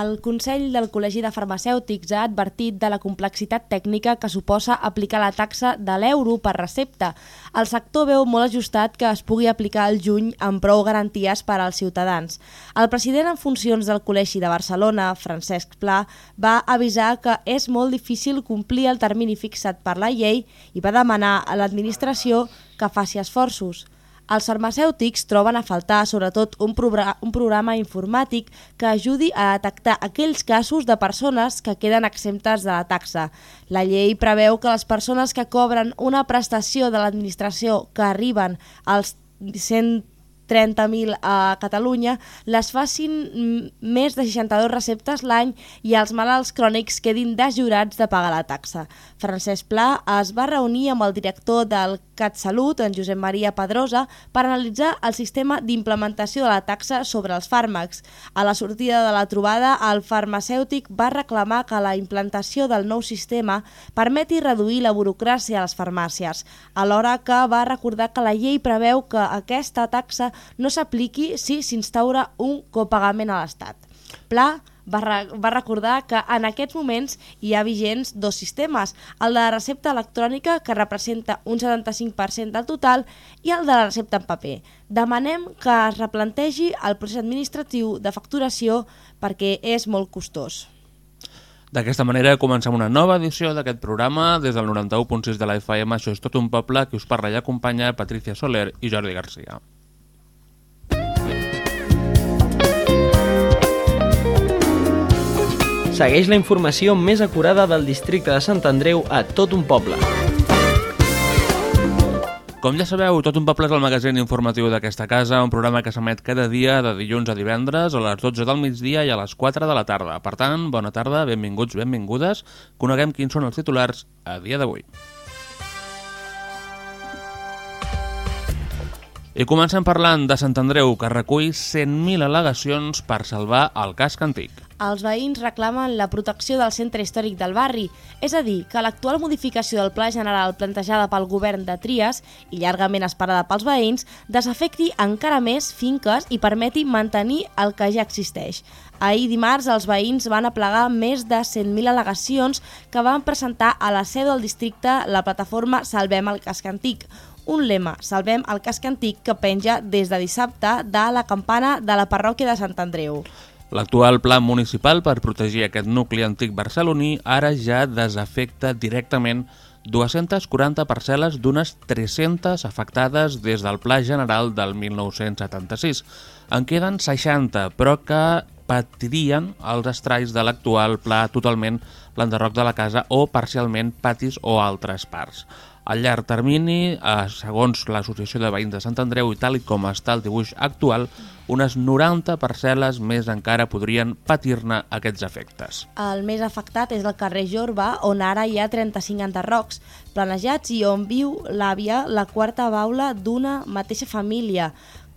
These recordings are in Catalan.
El Consell del Col·legi de Farmacèutics ha advertit de la complexitat tècnica que suposa aplicar la taxa de l'euro per recepta. El sector veu molt ajustat que es pugui aplicar al juny amb prou garanties per als ciutadans. El president en funcions del Col·legi de Barcelona, Francesc Pla, va avisar que és molt difícil complir el termini fixat per la llei i va demanar a l'administració que faci esforços. Els farmacèutics troben a faltar sobretot un, un programa informàtic que ajudi a detectar aquells casos de persones que queden exemptes de la taxa. La llei preveu que les persones que cobren una prestació de l'administració que arriben als 100 30.000 a Catalunya, les facin més de 62 receptes l'any i els malalts crònics quedin desjurats de pagar la taxa. Francesc Pla es va reunir amb el director del CatSalut, en Josep Maria Pedrosa, per analitzar el sistema d'implementació de la taxa sobre els fàrmacs. A la sortida de la trobada, el farmacèutic va reclamar que la implantació del nou sistema permeti reduir la burocràcia a les farmàcies, alhora que va recordar que la llei preveu que aquesta taxa no s'apliqui si s'instaura un copagament a l'Estat. Pla va, re va recordar que en aquests moments hi ha vigents dos sistemes, el de la recepta electrònica, que representa un 75% del total, i el de la recepta en paper. Demanem que es replantegi el procés administratiu de facturació perquè és molt costós. D'aquesta manera comencem una nova edició d'aquest programa des del 91.6 de la FM. Això és tot un poble que us parla i acompanya Patricia Soler i Jordi Garcia. Segueix la informació més acurada del districte de Sant Andreu a tot un poble. Com ja sabeu, Tot un poble és el magazín informatiu d'aquesta casa, un programa que s'emet cada dia de dilluns a divendres a les 12 del migdia i a les 4 de la tarda. Per tant, bona tarda, benvinguts, benvingudes. Coneguem quins són els titulars a dia d'avui. I comencem parlant de Sant Andreu, que recull 100.000 al·legacions per salvar el casc antic els veïns reclamen la protecció del centre històric del barri, és a dir, que l'actual modificació del Pla General plantejada pel govern de Trias i llargament esperada pels veïns desafecti encara més finques i permeti mantenir el que ja existeix. Ahir dimarts els veïns van aplegar més de 100.000 al·legacions que van presentar a la seu del districte la plataforma Salvem el casc antic, un lema, Salvem el casc antic, que penja des de dissabte de la campana de la parròquia de Sant Andreu. L'actual pla municipal per protegir aquest nucli antic barceloní ara ja desafecta directament 240 parcel·les d'unes 300 afectades des del Pla General del 1976. En queden 60, però que patirien els estralls de l'actual pla totalment l'enderroc de la casa o parcialment patis o altres parts. A llarg termini, eh, segons l'Associació de Veïns de Sant Andreu i tal com està el dibuix actual, unes 90 parcel·les més encara podrien patir-ne aquests efectes. El més afectat és el carrer Jorba, on ara hi ha 35 enderrocs planejats i on viu l'àvia, la quarta baula d'una mateixa família,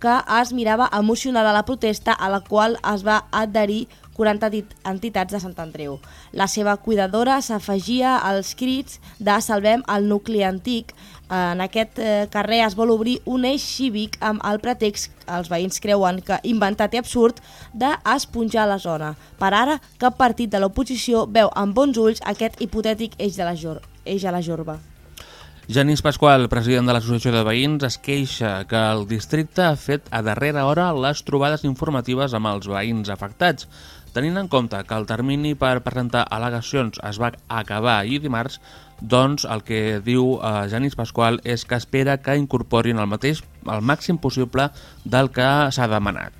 que es mirava emocionada la protesta a la qual es va adherir 40 entitats de Sant Andreu. La seva cuidadora s'afegia als crits de Salvem el nucli antic. En aquest eh, carrer es vol obrir un eix cívic amb el pretext, els veïns creuen que inventat i absurd, d'esponjar la zona. Per ara, cap partit de l'oposició veu amb bons ulls aquest hipotètic eix, de la jor eix a la jorba. Genís Pasqual, president de l'Associació de Veïns, es queixa que el districte ha fet a darrera hora les trobades informatives amb els veïns afectats. Tenint en compte que el termini per presentar al·legacions es va acabar ahir dimarts, doncs el que diu eh, Janis Pasqual és que espera que incorporin el mateix el màxim possible del que s'ha demanat.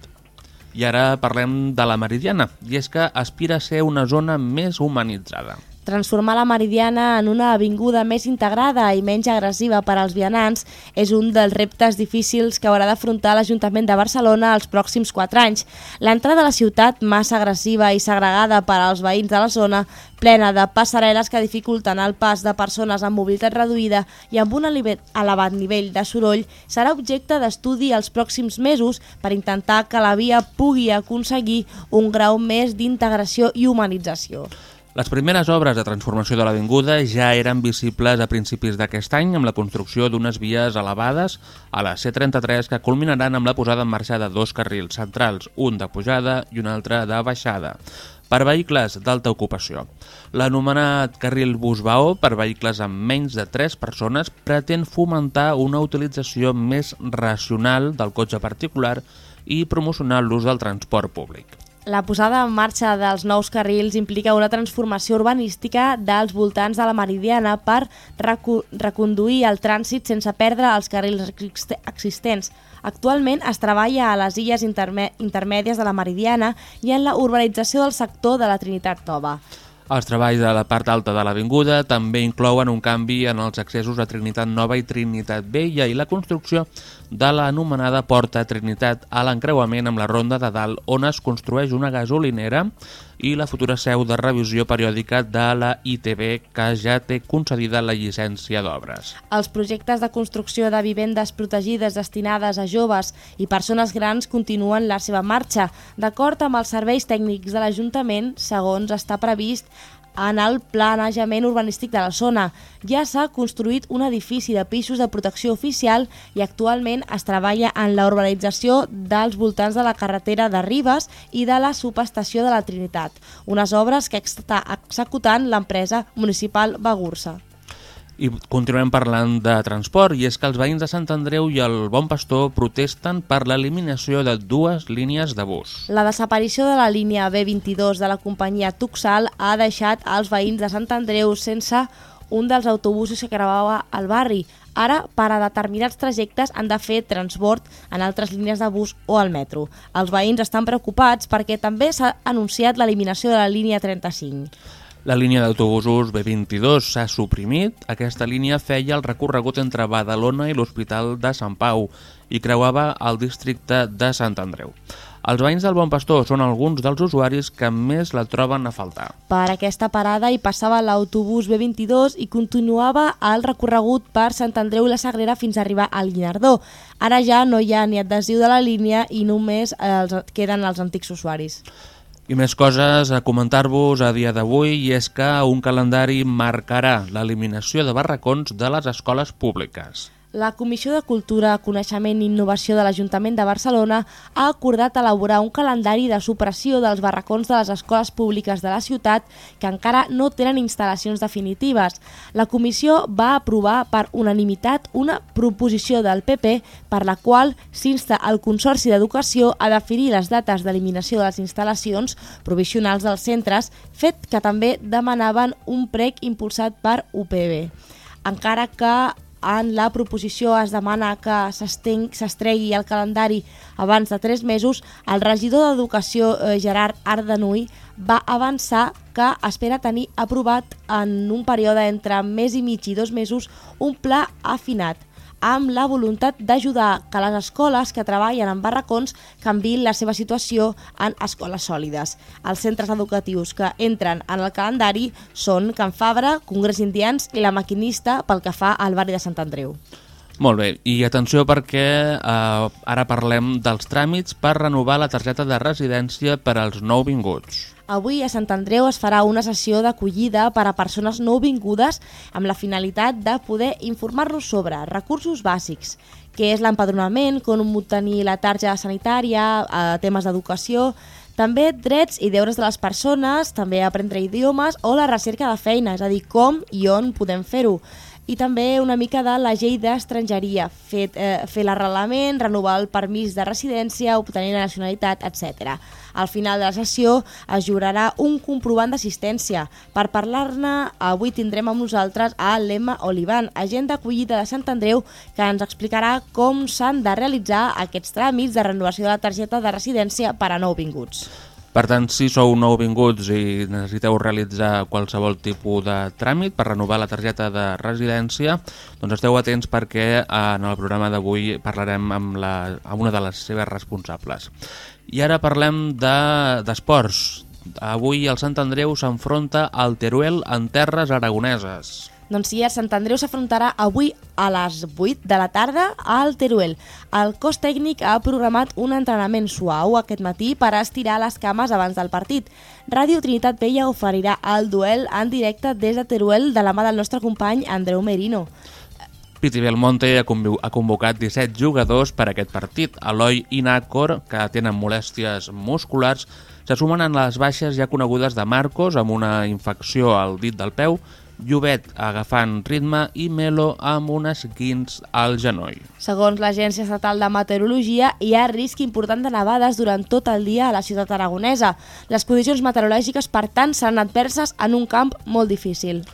I ara parlem de la Meridiana, i és que aspira a ser una zona més humanitzada. Transformar la Meridiana en una avinguda més integrada i menys agressiva per als vianants és un dels reptes difícils que haurà d'afrontar l'Ajuntament de Barcelona els pròxims 4 anys. L'entrada a la ciutat, massa agressiva i segregada per als veïns de la zona, plena de passarel·les que dificulten el pas de persones amb mobilitat reduïda i amb un elevat nivell de soroll, serà objecte d'estudi els pròxims mesos per intentar que la via pugui aconseguir un grau més d'integració i humanització. Les primeres obres de transformació de l'avinguda ja eren visibles a principis d'aquest any amb la construcció d'unes vies elevades a la C33 que culminaran amb la posada en marxa de dos carrils centrals, un de pujada i un altre de baixada. per vehicles d'alta ocupació. L'anomenat carril Busbao per vehicles amb menys de 3 persones pretén fomentar una utilització més racional del cotxe particular i promocionar l'ús del transport públic. La posada en marxa dels nous carrils implica una transformació urbanística dels voltants de la Meridiana per recu reconduir el trànsit sense perdre els carrils existents. Actualment es treballa a les illes intermèdies de la Meridiana i en la urbanització del sector de la Trinitat Nova. Els treballs de la part alta de l'avinguda també inclouen un canvi en els accessos a Trinitat Nova i Trinitat Vella i la construcció de l'anomenada Porta Trinitat a l'encreuament amb la Ronda de Dalt, on es construeix una gasolinera i la futura seu de revisió periòdica de la ITB, que ja té concedida la llicència d'obres. Els projectes de construcció de vivendes protegides destinades a joves i persones grans continuen la seva marxa. D'acord amb els serveis tècnics de l'Ajuntament, segons està previst, en el planejament urbanístic de la zona. Ja s'ha construït un edifici de pisos de protecció oficial i actualment es treballa en la urbanització dels voltants de la carretera de Ribes i de la subestació de la Trinitat, unes obres que està executant l'empresa municipal Bagursa. I continuem parlant de transport, i és que els veïns de Sant Andreu i el Bon Pastor protesten per l'eliminació de dues línies de bus. La desaparició de la línia B22 de la companyia Tuxal ha deixat als veïns de Sant Andreu sense un dels autobusos que gravava al barri. Ara, per a determinats trajectes han de fer transport en altres línies de bus o al metro. Els veïns estan preocupats perquè també s'ha anunciat l'eliminació de la línia 35. La línia d'autobusos B22 s'ha suprimit. Aquesta línia feia el recorregut entre Badalona i l'Hospital de Sant Pau i creuava el districte de Sant Andreu. Els veïns del Bon Pastor són alguns dels usuaris que més la troben a faltar. Per aquesta parada hi passava l'autobús B22 i continuava el recorregut per Sant Andreu i la Sagrera fins a arribar al Guinardó. Ara ja no hi ha ni adhesiu de la línia i només els, queden els antics usuaris. I més coses a comentar-vos a dia d'avui i és que un calendari marcarà l'eliminació de barracons de les escoles públiques. La Comissió de Cultura, Coneixement i Innovació de l'Ajuntament de Barcelona ha acordat elaborar un calendari de supressió dels barracons de les escoles públiques de la ciutat que encara no tenen instal·lacions definitives. La comissió va aprovar per unanimitat una proposició del PP per la qual s'insta al Consorci d'Educació a definir les dates d'eliminació de les instal·lacions provisionals dels centres, fet que també demanaven un prec impulsat per UPB encara que en la proposició es demana que s'estregui el calendari abans de tres mesos, el regidor d'Educació eh, Gerard Ardenui va avançar que espera tenir aprovat en un període entre mes i mig i dos mesos un pla afinat amb la voluntat d'ajudar que les escoles que treballen en barracons canvin la seva situació en escoles sòlides. Els centres educatius que entren en el calendari són Can Fabra, Congrés Indians i la Maquinista pel que fa al barri de Sant Andreu. Molt bé, i atenció perquè eh, ara parlem dels tràmits per renovar la targeta de residència per als nouvinguts. Avui a Sant Andreu es farà una sessió d'acollida per a persones nouvingudes amb la finalitat de poder informar-nos sobre recursos bàsics, què és l'empadronament, com obtenir la tarja sanitària, eh, temes d'educació, també drets i deures de les persones, també aprendre idiomes o la recerca de feina, és a dir, com i on podem fer-ho i també una mica de la llei d'estrangeria, fer, eh, fer l'arrelament, renovar el permís de residència, obtenir la nacionalitat, etc. Al final de la sessió es jurarà un comprovant d'assistència. Per parlar-ne, avui tindrem amb nosaltres a l'Emma Olivan, agent d'acollida de Sant Andreu, que ens explicarà com s'han de realitzar aquests tràmits de renovació de la targeta de residència per a nouvinguts. Per tant, si sou nouvinguts i necessiteu realitzar qualsevol tipus de tràmit per renovar la targeta de residència, doncs esteu atents perquè en el programa d'avui parlarem amb, la, amb una de les seves responsables. I ara parlem d'esports. De, Avui el Sant Andreu s'enfronta al Teruel en terres aragoneses. Doncs sí, Sant Andreu s'afrontarà avui a les 8 de la tarda al Teruel. El cos tècnic ha programat un entrenament suau aquest matí per estirar les cames abans del partit. Ràdio Trinitat Vella oferirà el duel en directe des de Teruel de la mà del nostre company Andreu Merino. Piti Belmonte ha convocat 17 jugadors per a aquest partit. Eloi i Nàcor, que tenen molèsties musculars, Se sumen en les baixes ja conegudes de Marcos amb una infecció al dit del peu, Llobet agafant ritme i Melo amb unes guins al genoll. Segons l'Agència Estatal de Meteorologia, hi ha risc important de nevades durant tot el dia a la ciutat aragonesa. Les condicions meteorològiques, per tant, seran adverses en un camp molt difícil.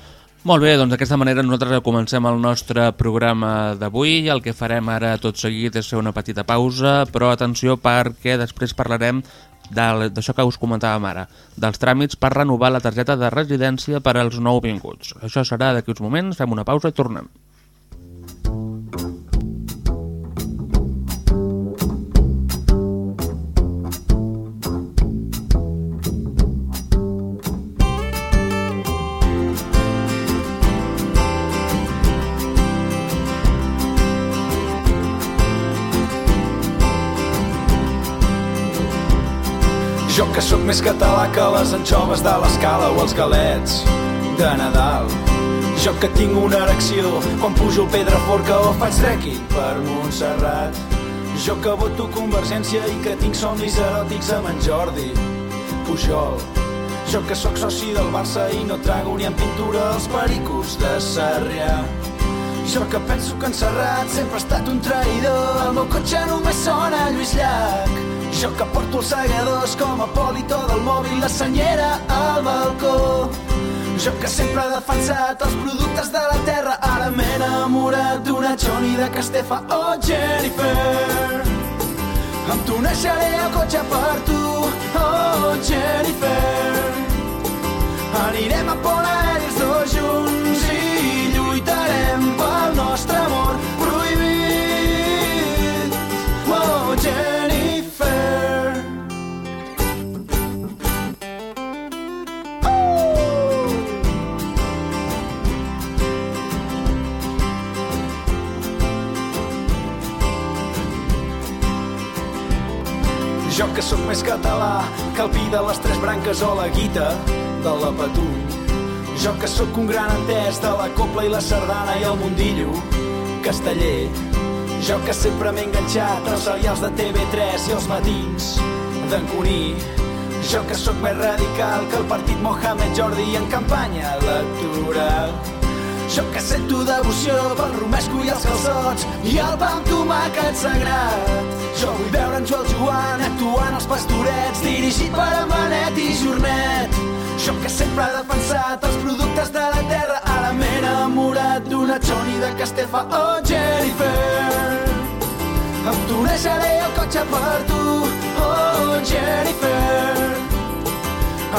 Molt bé, doncs d'aquesta manera nosaltres comencem el nostre programa d'avui. El que farem ara tot seguit és fer una petita pausa, però atenció perquè després parlarem d'això que us comentàvem ara, dels tràmits per renovar la targeta de residència per als nouvinguts. Això serà d'aquí uns moments, fem una pausa i tornem. Més català que les anxoves de l'escala o els galets de Nadal. Jo que tinc una erecció quan pujo el Pedraforca o faig trekking per Montserrat. Jo que voto Convergència i que tinc somnis eròtics amb en Jordi Pujol. Jo que sóc soci del Barça i no trago ni en pintura els pericos de Sarrià. Jo que penso que en Serrat sempre ha estat un traïdor. El meu cotxe només sona Lluís Llach. Jo que porto els segadors com a polito del mòbil, la senyera al balcó. Jo que sempre he defensat els productes de la terra, ara m'he enamorat d'una Johnny de Castefa oh, Jennifer. Em tuneixaré el cotxe per tu, oh Jennifer. Anirem a Pont que el pi de les tres branques o la guita de la Patum. Jo que sóc un gran entès de la copla i la sardana i el mundillo casteller. Jo que sempre m'he enganxat als serials de TV3 i els matins d'en Cuní. Jo que sóc més radical que el partit Mohamed Jordi en campanya electoral. Jo que sento devoció pel romesco i els calçots i el pa amb tomàquet sagrat. Jo vull veure en Joel Joan actuant als pastorets dirigit per en Benet i Jornet. Jo que sempre he defensat els productes de la terra ara m'he enamorat d'una Johnny de Castefa o oh, Jennifer. Em tuneixaré el cotxe per tu, oh Jennifer.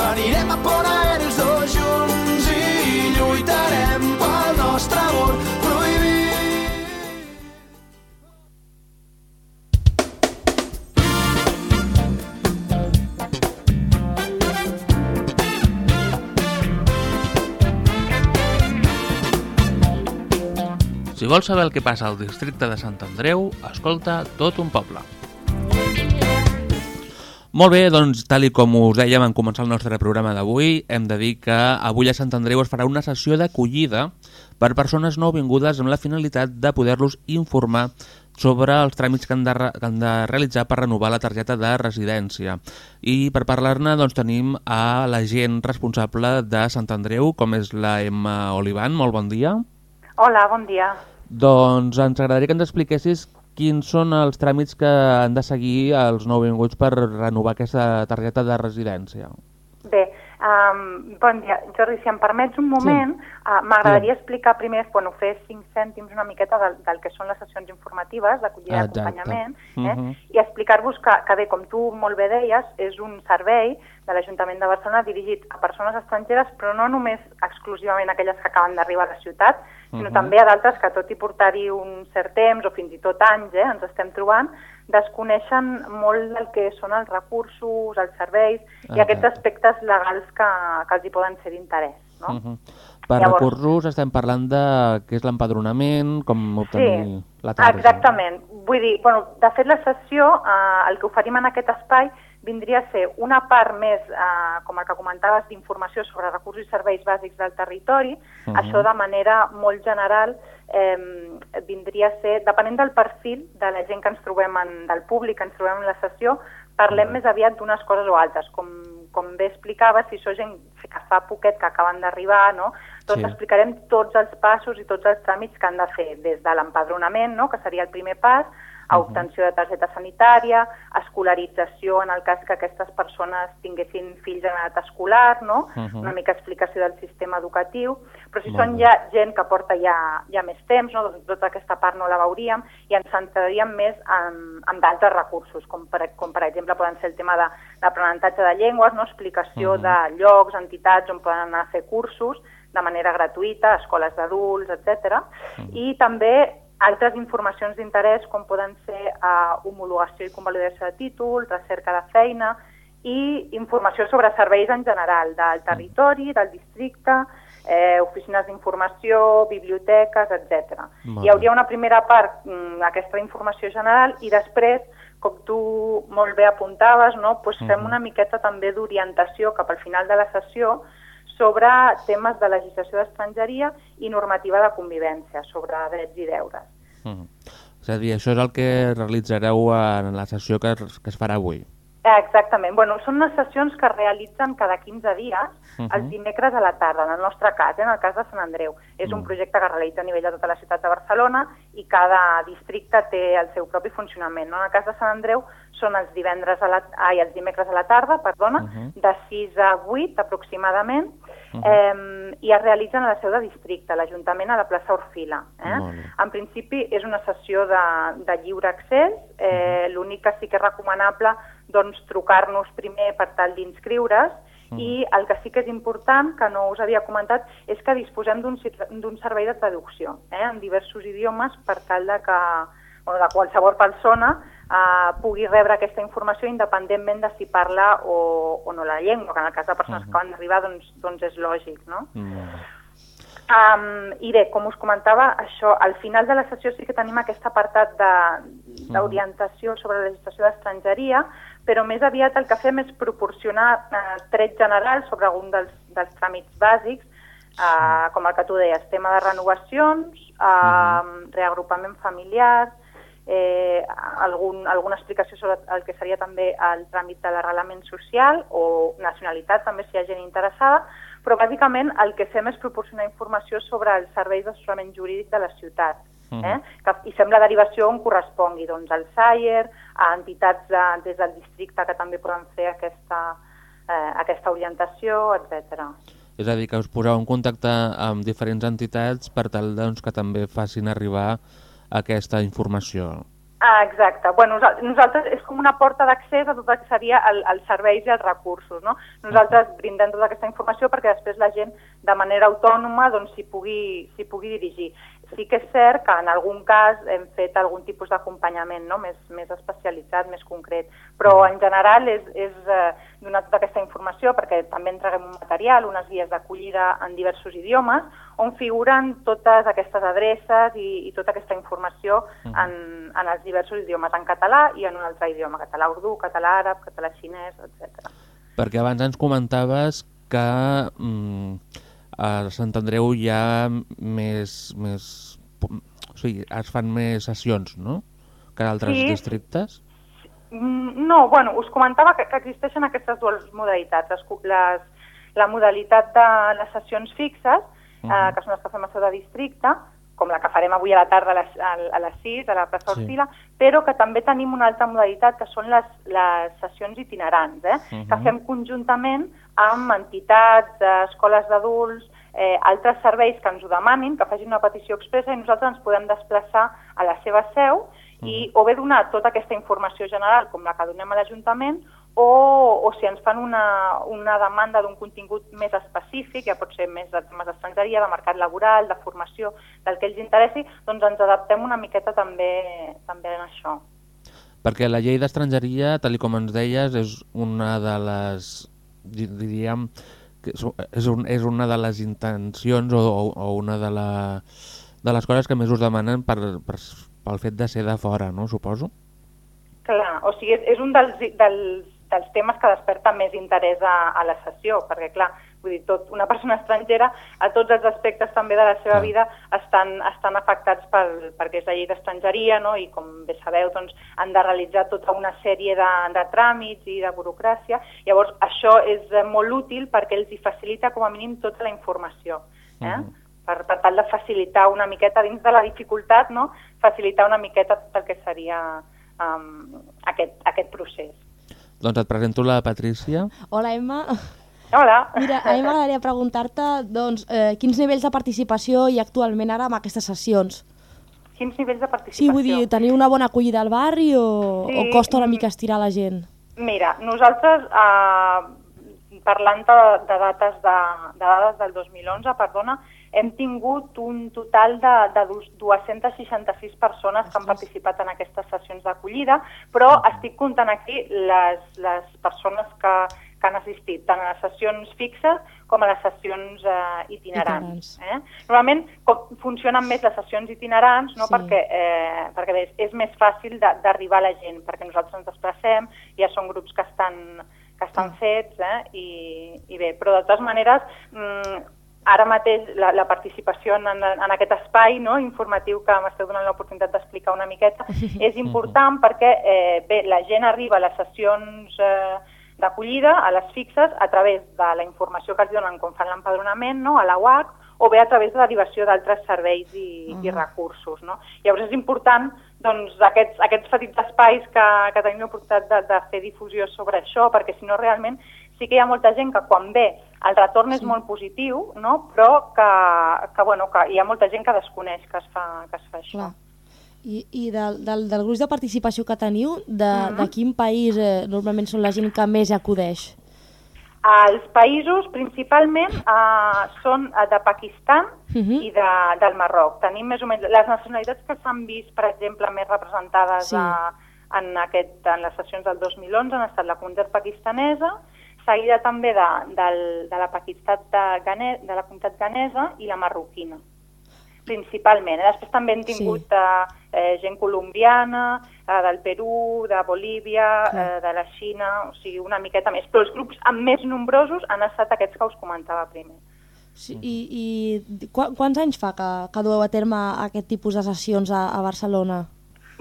Anirem a Pont Aèries dos junts i lluitarem Si vols saber el que passa al districte de Sant Andreu, escolta tot un poble. Molt bé, doncs tal i com us dèiem en començar el nostre programa d'avui, hem de dir que avui a Sant Andreu es farà una sessió d'acollida per persones nouvingudes amb la finalitat de poder-los informar sobre els tràmits que han, de, que han de realitzar per renovar la targeta de residència. I per parlar-ne doncs, tenim a la gent responsable de Sant Andreu, com és la Emma Olivan. Molt bon dia. Hola, bon dia. Doncs ens agradaria que ens expliquessis quins són els tràmits que han de seguir els nouvinguts per renovar aquesta targeta de residència. Bé, um, bon dia. Jordi, si em permets un moment, sí. uh, m'agradaria sí. explicar primer, bueno, fer cinc cèntims una miqueta del, del que són les sessions informatives d'acollida i d'acompanyament, eh? Uh -huh. i explicar-vos que, que bé, com tu molt bé deies, és un servei de l'Ajuntament de Barcelona dirigit a persones estrangeres, però no només exclusivament aquelles que acaben d'arribar a la ciutat, sinó uh -huh. també a d'altres que tot i portar-hi un cert temps o fins i tot anys, eh, ens estem trobant, desconeixen molt del que són els recursos, els serveis -huh. i aquests aspectes legals que, que els hi poden ser d'interès. No? Uh -huh. Per Llavors, recursos estem parlant de què és l'empadronament, com obtenir sí, la targeta. exactament. Vull dir, bueno, de fet la sessió, eh, el que oferim en aquest espai, vindria a ser una part més, eh, com el que comentaves, d'informació sobre recursos i serveis bàsics del territori. Uh -huh. Això de manera molt general eh, vindria a ser, depenent del perfil de la gent que ens trobem, en, del públic que ens trobem en la sessió, parlem mm. més aviat d'unes coses o altres, com, com bé explicava, si això gent que fa poquet, que acaben d'arribar, no? doncs sí. explicarem tots els passos i tots els tràmits que han de fer, des de l'empadronament, no? que seria el primer pas, a obtenció de targeta sanitària, escolarització en el cas que aquestes persones tinguessin fills en edat escolar, no? Uh -huh. una mica explicació del sistema educatiu, però si Molt són ja gent que porta ja, ja més temps, no? doncs tota aquesta part no la veuríem i ens centraríem més en, en d'altres recursos, com per, com per exemple poden ser el tema de l'aprenentatge de llengües, no? explicació uh -huh. de llocs, entitats on poden anar a fer cursos de manera gratuïta, escoles d'adults, etc. -huh. I també altres informacions d'interès com poden ser uh, homologació i convalidació de títol, recerca de feina i informació sobre serveis en general del territori, del districte, eh, oficines d'informació, biblioteques, etc. Hi hauria una primera part, mm, aquesta informació general, i després, com tu molt bé apuntaves, no, pues fem uh -huh. una miqueta també d'orientació cap al final de la sessió sobre temes de legislació d'estrangeria i normativa de convivència, sobre drets i deures. Mm -hmm. És a dir, això és el que realitzareu en la sessió que, que es farà avui. Exactament. Bueno, són unes sessions que es realitzen cada 15 dies, uh -huh. els dimecres a la tarda, en el nostre cas, eh, en el cas de Sant Andreu. És uh -huh. un projecte que es realitza a nivell de tota la ciutat de Barcelona i cada districte té el seu propi funcionament. No? En el cas de Sant Andreu són els divendres a la, ai, els dimecres a la tarda, perdona, uh -huh. de 6 a 8 aproximadament, uh -huh. eh, i es realitzen a la seu de districte, l'Ajuntament a la plaça Orfila. Eh? En principi és una sessió de, de lliure accés, eh, uh -huh. l'únic que sí que és recomanable doncs, trucar-nos primer per tal d'inscriure's uh -huh. i el que sí que és important, que no us havia comentat, és que disposem d'un servei de traducció eh, en diversos idiomes per tal de que bueno, de qualsevol persona eh, pugui rebre aquesta informació independentment de si parla o, o no la llengua, que en el cas de persones uh -huh. que van arribar doncs, doncs és lògic, no? Uh -huh. Um, I bé, com us comentava, això, al final de la sessió sí que tenim aquest apartat d'orientació sobre la legislació d'estrangeria, però més aviat el que fem és proporcionar eh, trets generals sobre algun dels, dels tràmits bàsics, eh, com el que tu deies, tema de renovacions, eh, uh -huh. reagrupament familiar, eh, algun, alguna explicació sobre el que seria també el tràmit de l'arrelament social o nacionalitat, també si hi ha gent interessada, però bàsicament el que fem és proporcionar informació sobre els serveis d'assessorament jurídic de la ciutat. Uh -huh. eh? que, I fem la derivació on correspongui, doncs al SAIER, a entitats de, des del districte que també poden fer aquesta, eh, aquesta orientació, etc. És a dir, que us poseu en contacte amb diferents entitats per tal doncs, que també facin arribar aquesta informació. Ah, exacte. Bueno, nosaltres és com una porta d'accés a tot el que seria el, els serveis i els recursos. No? Nosaltres brindem tota aquesta informació perquè després la gent de manera autònoma doncs, s'hi doncs, pugui, pugui dirigir. Sí que és cert que en algun cas hem fet algun tipus d'acompanyament no? més, més especialitzat, més concret, però en general és, és eh, donar tota aquesta informació perquè també entreguem un material, unes guies d'acollida en diversos idiomes, on figuren totes aquestes adreces i, i tota aquesta informació en, en els diversos idiomes, en català i en un altre idioma, català urdú, català àrab, català xinès, etc. Perquè abans ens comentaves que... Mm, a Sant Andreu hi ha més, més o sigui, es fan més sessions, no?, que altres sí. districtes. Mm, no, bueno, us comentava que, que existeixen aquestes dues modalitats. Les, les, la modalitat de les sessions fixes, uh -huh. eh, que són les que fem a seu de districte, com la que farem avui a la tarda a les, a les 6 a la plaça sí. Orfila, però que també tenim una altra modalitat que són les, les sessions itinerants, eh? Uh -huh. que fem conjuntament amb entitats, escoles d'adults, eh, altres serveis que ens ho demanin, que facin una petició expressa i nosaltres ens podem desplaçar a la seva seu i o bé donar tota aquesta informació general com la que donem a l'Ajuntament o, o si ens fan una, una demanda d'un contingut més específic, ja pot ser més de temes d'estrangeria, de mercat laboral, de formació, del que ells interessi, doncs ens adaptem una miqueta també, també en això. Perquè la llei d'estrangeria, tal com ens deies, és una de les, diríem, és, un, és una de les intencions o, o una de, la, de les coses que més us demanen per, per, pel fet de ser de fora, no? Suposo? Clar, o sigui, és, és un dels, dels, dels temes que desperten més interès a, a la sessió, perquè clar, vull dir, tot, una persona estrangera a tots els aspectes també de la seva clar. vida estan, estan afectats pel, perquè és la llei d'estrangeria, no? i com bé sabeu, doncs, han de realitzar tota una sèrie de, de tràmits i de burocràcia. Llavors, això és molt útil perquè els hi facilita com a mínim tota la informació. Eh? Uh -huh per, per tal de facilitar una miqueta, dins de la dificultat, no? facilitar una miqueta tot el que seria um, aquest, aquest procés. Doncs et presento la Patrícia. Hola, Emma. Hola. Mira, a mi m'agradaria preguntar-te doncs, eh, quins nivells de participació hi ha actualment ara amb aquestes sessions? Quins nivells de participació? Sí, vull dir, teniu una bona acollida al barri o, sí. o costa una mica estirar la gent? Mira, nosaltres, eh, parlant de, de, dates de, de dades del 2011, perdona, hem tingut un total de, de 266 persones que han participat en aquestes sessions d'acollida, però estic comptant aquí les, les persones que, que han assistit tant a les sessions fixes com a les sessions eh, itinerants. Eh? Normalment com funcionen més les sessions itinerants no? sí. perquè, eh, perquè bé, és més fàcil d'arribar a la gent, perquè nosaltres ens desplacem, ja són grups que estan, que estan fets, eh? I, i bé, però de totes maneres mm, ara mateix la, la participació en, en, aquest espai no, informatiu que m'esteu donant l'oportunitat d'explicar una miqueta és important perquè eh, bé, la gent arriba a les sessions eh, d'acollida, a les fixes, a través de la informació que els donen quan fan l'empadronament no, a la UAC o bé a través de derivació d'altres serveis i, uh -huh. i recursos. No? Llavors és important doncs, aquests, aquests petits espais que, que tenim l'oportunitat de, de fer difusió sobre això, perquè si no realment sí que hi ha molta gent que quan ve el retorn és molt positiu, no? però que, que, bueno, que hi ha molta gent que desconeix que es fa, que es fa això. Clar. I, i del, del, del gruix de participació que teniu, de, uh -huh. de quin país eh, normalment són la gent que més acudeix? Els països principalment eh, són eh, de Pakistan uh -huh. i de, del Marroc. Tenim més o menys les nacionalitats que s'han vist, per exemple, més representades sí. a, en, aquest, en les sessions del 2011 han estat la comunitat pakistanesa, seguida també de, de, de la paquitat de, Gane, de la comunitat ganesa i la marroquina, principalment. Eh? Després també hem tingut sí. eh, eh gent colombiana, eh, del Perú, de Bolívia, eh, de la Xina, o sigui, una miqueta més. Però els grups amb més nombrosos han estat aquests que us comentava primer. Sí, I i qu quants anys fa que, que dueu a terme aquest tipus de sessions a, a Barcelona?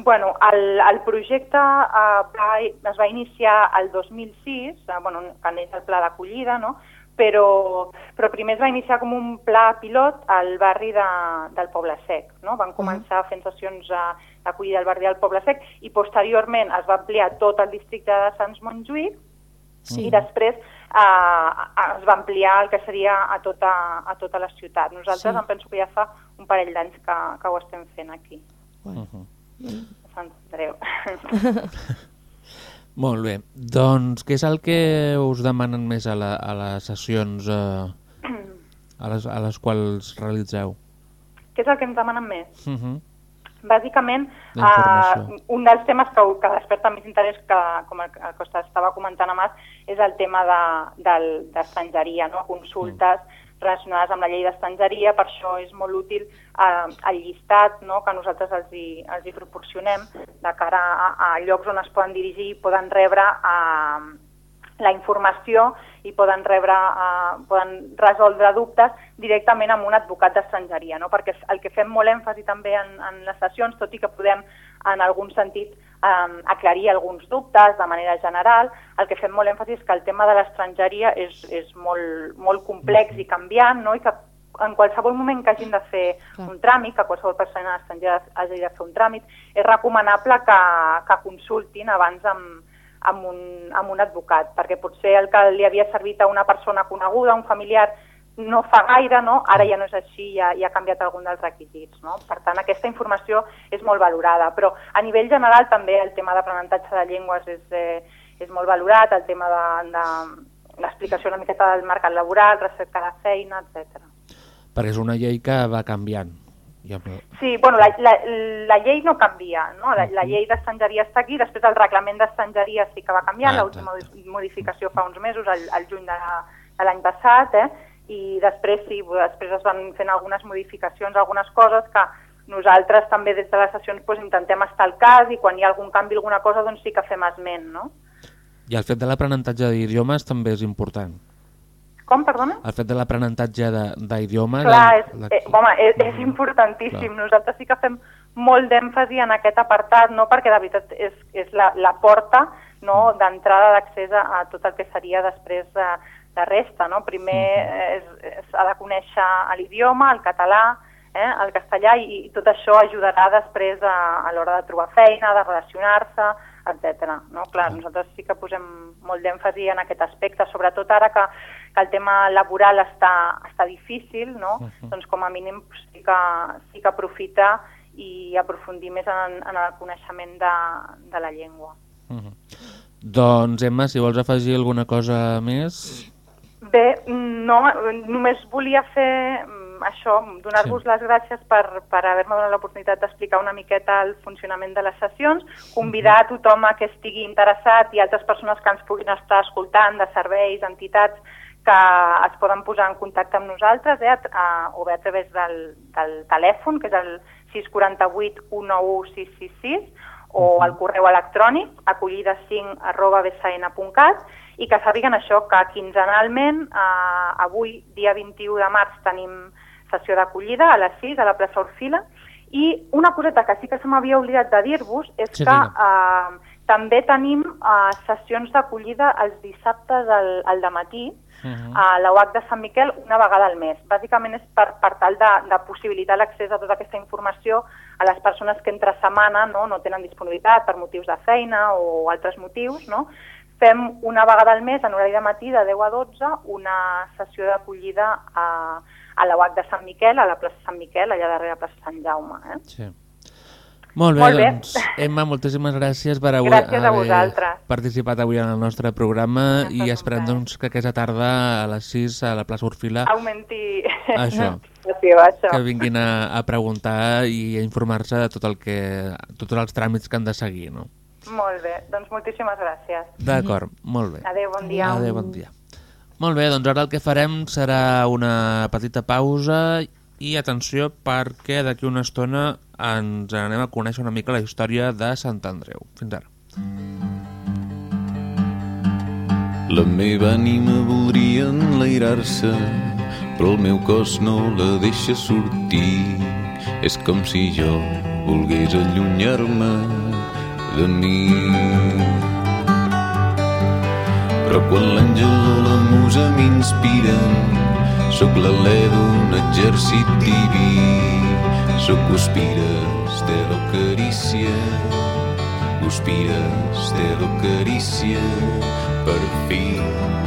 Bueno, el, el projecte uh, va, es va iniciar el 2006, uh, bueno, quan és el pla d'acollida, no? Però, però primer es va iniciar com un pla pilot al barri de, del Poble Sec. No? Van començar uh -huh. fent sessions uh, d'acollida al barri del Poble Sec i posteriorment es va ampliar tot el districte de Sants Montjuïc sí. i després uh, es va ampliar el que seria a tota, a tota la ciutat. Nosaltres sí. em penso que ja fa un parell d'anys que, que ho estem fent aquí. Uh -huh. Sant Andreu. Molt bé. Doncs què és el que us demanen més a, la, a les sessions eh, a, les, a les quals realitzeu? Què és el que ens demanen més? Uh mhm. -huh. Bàsicament, uh, un dels temes que, que desperta més interès, que, com el, el que estava comentant abans, és el tema d'estrangeria, de, no? consultes, uh relacionades amb la llei d'estrangeria, per això és molt útil eh, el llistat no?, que nosaltres els hi, els hi proporcionem de cara a, a llocs on es poden dirigir i poden rebre eh, la informació i poden rebre, eh, poden resoldre dubtes directament amb un advocat d'estrangeria, no? perquè el que fem molt èmfasi també en, en les sessions, tot i que podem en algun sentit eh, aclarir alguns dubtes de manera general. El que fem molt èmfasi és que el tema de l'estrangeria és, és molt, molt complex i canviant no? i que en qualsevol moment que hagin de fer un tràmit, que qualsevol persona estrangera hagi de fer un tràmit, és recomanable que, que consultin abans amb, amb, un, amb un advocat, perquè potser el que li havia servit a una persona coneguda, un familiar, no fa gaire, no? ara ja no és així, ja, ja ha canviat algun dels requisits. No? Per tant, aquesta informació és molt valorada, però a nivell general també el tema d'aprenentatge de llengües és, eh, és molt valorat, el tema de, de l'explicació una miqueta del mercat laboral, recerca de feina, etc. Perquè és una llei que va canviant. Ja... Sí, bueno, la, la, la llei no canvia, no? La, la llei d'estrangeria està aquí, després el reglament d'estrangeria sí que va canviar, ah, l'última modificació fa uns mesos, al, al juny de l'any passat, eh? I després sí, després es van fent algunes modificacions, algunes coses que nosaltres també des de les sessions pues, intentem estar al cas i quan hi ha algun canvi, alguna cosa, doncs sí que fem esment, no? I el fet de l'aprenentatge d'idiomes també és important. Com, perdona? El fet de l'aprenentatge d'idiomes... Clar, és, la... eh, home, és, és importantíssim. Clar. Nosaltres sí que fem molt d'èmfasi en aquest apartat, no? perquè de veritat és, és la, la porta no? Mm. d'entrada d'accés a, a tot el que seria després de, de resta. No? Primer s'ha de conèixer l'idioma, el català, eh? el castellà, i, i tot això ajudarà després a, a l'hora de trobar feina, de relacionar-se, etc. No? Clar, nosaltres sí que posem molt d'èmfasi en aquest aspecte, sobretot ara que, que el tema laboral està, està difícil, no? Uh -huh. doncs com a mínim sí que, sí que aprofita i aprofundir més en, en el coneixement de, de la llengua. Uh -huh. Doncs, Emma, si vols afegir alguna cosa més... Bé, no, només volia fer això, donar-vos sí. les gràcies per, per haver-me donat l'oportunitat d'explicar una miqueta el funcionament de les sessions, convidar a tothom a que estigui interessat i altres persones que ens puguin estar escoltant, de serveis, entitats, que es poden posar en contacte amb nosaltres, eh, a, a, o bé a través del, del telèfon, que és el 648 191 o al correu electrònic acollida5 arroba i que sàpiguen això, que quinzenalment, eh, avui, dia 21 de març, tenim sessió d'acollida a les 6 a la plaça Orfila. I una coseta que sí que se m'havia oblidat de dir-vos és sí, que eh, també tenim eh, sessions d'acollida els dissabtes al, al matí uh -huh. a la UAC de Sant Miquel una vegada al mes. Bàsicament és per, per tal de, de possibilitar l'accés a tota aquesta informació a les persones que entre setmana no, no tenen disponibilitat per motius de feina o altres motius, no? fem una vegada al mes, en horari de matí, de 10 a 12, una sessió d'acollida a, a la UAC de Sant Miquel, a la plaça Sant Miquel, allà darrere la plaça Sant Jaume. Eh? Sí. Molt bé, Molt bé, doncs, Emma, moltíssimes gràcies per avui, gràcies a vosaltres. participat avui en el nostre programa gràcies i esperem doncs, que aquesta tarda a les 6 a la plaça Orfila augmenti això, això. que vinguin a, a preguntar i a informar-se de tot el que, tots els tràmits que han de seguir. No? Molt bé, doncs moltíssimes gràcies. D'acord, molt bé. Adéu, bon dia. Adéu, bon dia. Molt bé, doncs ara el que farem serà una petita pausa i atenció perquè d'aquí una estona ens anem a conèixer una mica la història de Sant Andreu. Fins ara. La meva ànima voldria enlairar-se però el meu cos no la deixa sortir. És com si jo volgués allunyar-me de mi. Però quan l'àngel o la musa m'inspiren, sóc l'alè d'un exèrcit diví. Sóc Guspires de l'Eucarícia, Guspires de l'Eucarícia, per fi.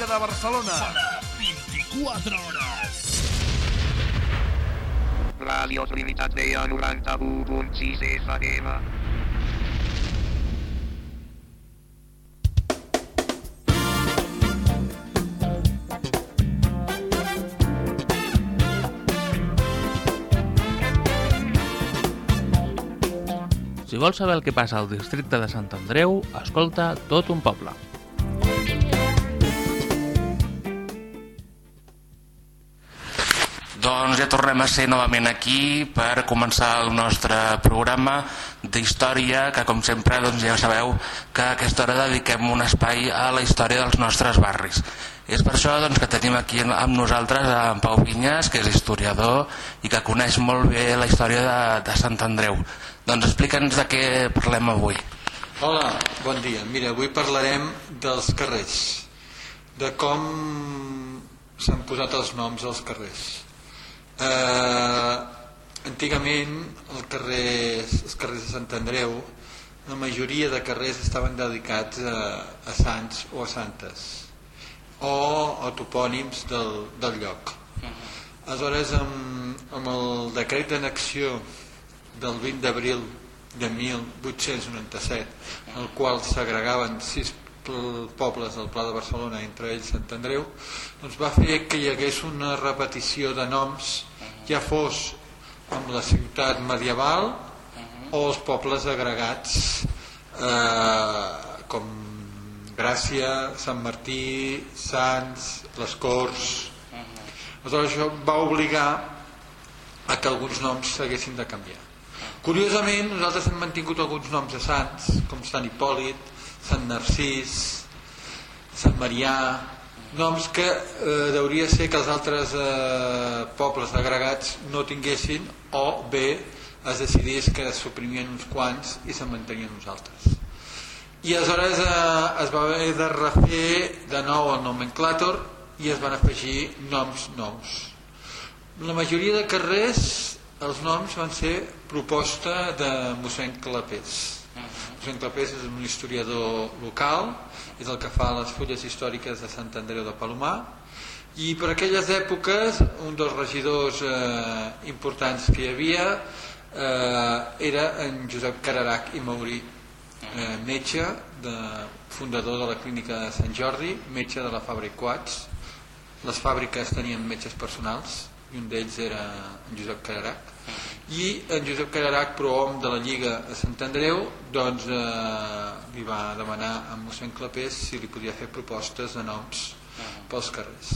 Electrònica de Barcelona. Sona 24 hores. Ràdio Trinitat Vella 91.6 FM. Si vols saber el que passa al districte de Sant Andreu, escolta tot un poble. Tornem a ser novament aquí per començar el nostre programa d'història, que com sempre doncs, ja sabeu que a aquesta hora dediquem un espai a la història dels nostres barris. És per això doncs, que tenim aquí amb nosaltres en Pau Vinyes, que és historiador i que coneix molt bé la història de, de Sant Andreu. Doncs explica'ns de què parlem avui. Hola, bon dia. Mira, avui parlarem dels carrers, de com s'han posat els noms als carrers. Eh, antigament el carrer, els carrers de Sant Andreu la majoria de carrers estaven dedicats a, a sants o a santes o a topònims del, del lloc. Aleshores amb, amb el decret d'annexió del 20 d'abril de 1897 el qual s'agregaven sis pobles del Pla de Barcelona entre ells Sant Andreu doncs va fer que hi hagués una repetició de noms ja fos amb la ciutat medieval o els pobles agregats eh, com Gràcia, Sant Martí, Sants, les Corts. Aleshores això va obligar a que alguns noms s'haguessin de canviar. Curiosament, nosaltres hem mantingut alguns noms de sants, com Sant Hipòlit, Sant Narcís, Sant Marià, noms que eh, hauria ser que els altres eh, pobles agregats no tinguessin o bé es decidís que es suprimien uns quants i se'n mantenien uns altres. I aleshores eh, es va haver de refer de nou el nomenclàtor i es van afegir noms nous. La majoria de carrers els noms van ser proposta de mossèn Clapés mossèn Clapés és un historiador local és el que fa les fulles històriques de Sant Andreu de Palomar i per aquelles èpoques un dels regidors eh, importants que hi havia eh, era en Josep Cararac i Maurí eh, metge de, fundador de la clínica de Sant Jordi metge de la fàbrica Quats. Les fàbriques tenien metges personals i un d'ells era en Josep Cararac i en Josep Cararac però hom de la Lliga a Sant Andreu doncs eh, li va demanar a mossèn Clapés si li podia fer propostes de noms pels carrers.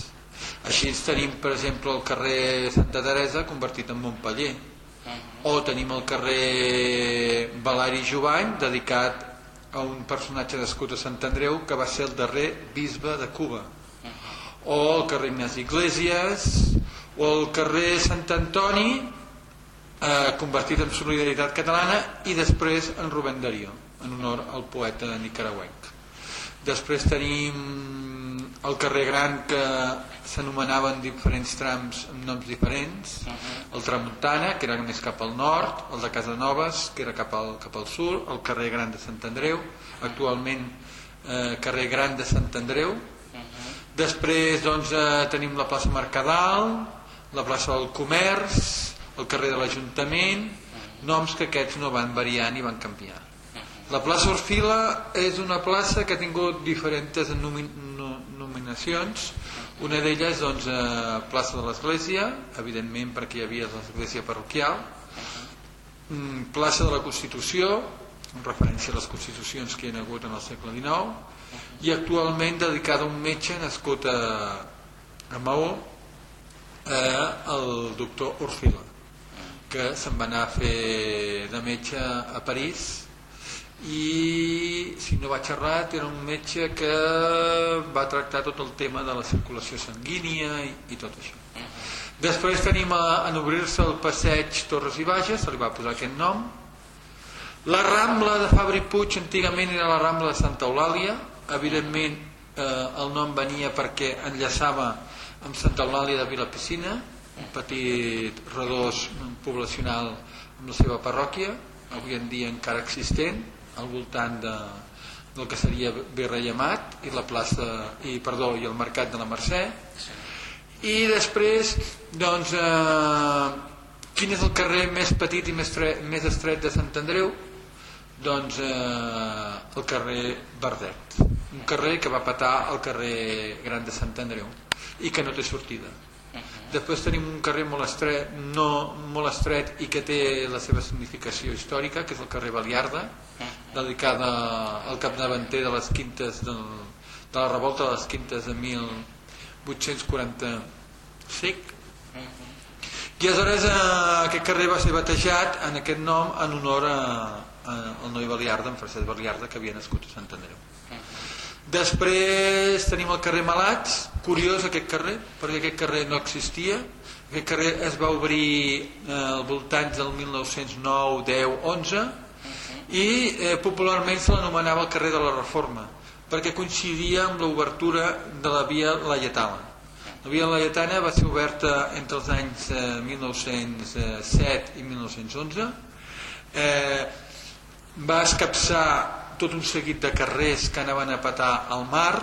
Així tenim per exemple el carrer Santa Teresa convertit en Montpeller. O tenim el carrer Valari Jovany dedicat a un personatge nascut a Sant Andreu que va ser el darrer bisbe de Cuba. O el carrer Ignasi Iglesias o el carrer Sant Antoni eh, convertit en Solidaritat Catalana i després en Rubén Darío en honor al poeta nicaragüenc. Després tenim el carrer Gran que s'anomenaven diferents trams amb noms diferents. El Tramuntana que era més cap al nord. El de Casa Noves que era cap al, cap al sud. El carrer Gran de Sant Andreu actualment eh, carrer Gran de Sant Andreu. Després doncs, eh, tenim la plaça Mercadal la plaça del Comerç, el carrer de l'Ajuntament, noms que aquests no van variant i van canviar. La plaça Orfila és una plaça que ha tingut diferents nominacions, una d'elles doncs, eh, plaça de l'Església, evidentment perquè hi havia l'església parroquial, mm, plaça de la Constitució, en referència a les constitucions que hi ha hagut en el segle XIX, i actualment dedicada a un metge nascut a, a Maó, eh, el doctor Orfila que se'n va anar a fer de metge a París i si no vaig errat era un metge que va tractar tot el tema de la circulació sanguínia i, i tot això. Després tenim a, en obrir-se el passeig Torres i Bages se li va posar aquest nom. La Rambla de Fabri Puig antigament era la Rambla de Santa Eulàlia. Evidentment eh, el nom venia perquè enllaçava amb Santa Eulàlia de Vilapicina, un petit redós poblacional amb la seva parròquia, avui en dia encara existent, al voltant de, del que seria Virrei Amat i la plaça i perdó i el mercat de la Mercè. I després doncs eh, quin és el carrer més petit i més, tre, més estret de Sant Andreu? Doncs eh, el carrer Verdet un carrer que va patar el carrer Gran de Sant Andreu i que no té sortida Després tenim un carrer molt estret, no molt estret i que té la seva significació històrica, que és el carrer Baliarda, dedicada al capdavanter de les quintes del, de la revolta de les quintes de 1845 i aleshores eh, aquest carrer va ser batejat en aquest nom en honor a, a, al noi Baliarda, en Francesc Baliarda que havia nascut a Sant Andreu després tenim el carrer Malats. Curiós aquest carrer perquè aquest carrer no existia. Aquest carrer es va obrir eh, al voltant del 1909, 10, 11 i eh, popularment se l'anomenava el carrer de la Reforma perquè coincidia amb l'obertura de la via Laietana. La via Laietana va ser oberta entre els anys eh, 1907 i 1911 eh, va escapçar tot un seguit de carrers que anaven a patar al mar